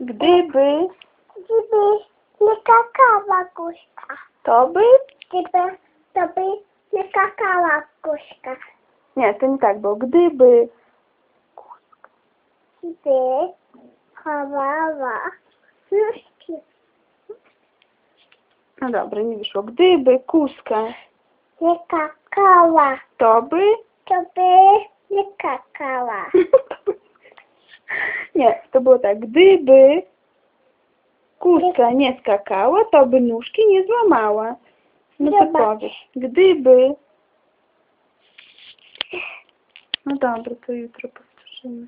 Gdyby Gdyby nie kakała kuśka. to by... Gdyby to by nie kakała kuśka. Nie, to nie tak, bo gdyby... Gdy chowała nóżki. No dobra, nie wyszło. Gdyby kuska Nie kakała. to by... To by nie kakała. Nie, to było tak. Gdyby kuska nie skakała, to by nóżki nie złamała. No to Zobacz. powiedz. Gdyby... No dobra, to jutro powtórzymy.